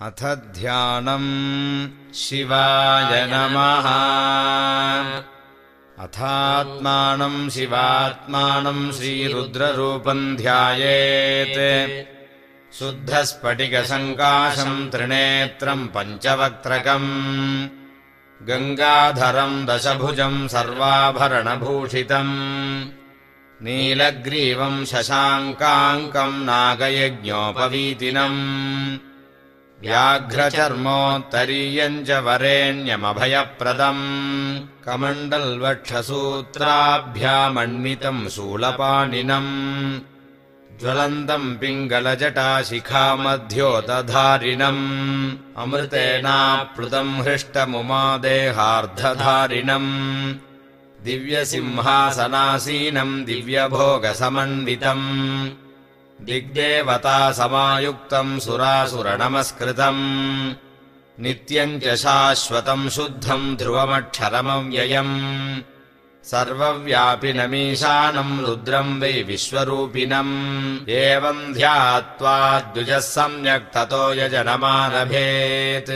अथ ध्यानम् शिवाय नमः। अथात्मानम् शिवात्मानम् श्रीरुद्ररूपम् ध्यायेत्। शुद्धस्फटिकसङ्काशम् त्रिनेत्रम् पञ्चवक्त्रकम्। गङ्गाधरम् दशभुजम् सर्वाभरणभूषितम्। नीलग्रीवम् शशाङ्काङ्कम् नागयज्ञोपवीतिनम् व्याघ्रचर्मोत्तरीयम् च वरेण्यमभयप्रदम् कमण्डल्वक्षसूत्राभ्यामण्डितम् शूलपाणिनम्। ज्वलन्तम् पिङ्गलजटाशिखामध्योतधारिणम् अमृतेनाप्लुतम् हृष्टमुमादेहार्धधारिणम्। दिव्यसिंहासनासीनम् दिव्यभोगसमन्वितम् दिग्देवता समायुक्तम् सुरासुरनमस्कृतम्। नित्यम् च शाश्वतम् शुद्धम् ध्रुवमक्षरमव्ययम्। सर्वव्यापिनमीशानम् रुद्रम् वै विश्वरूपिणम् एवम् ध्यात्वा द्विजः सम्यक् ततो यजनमारभेत्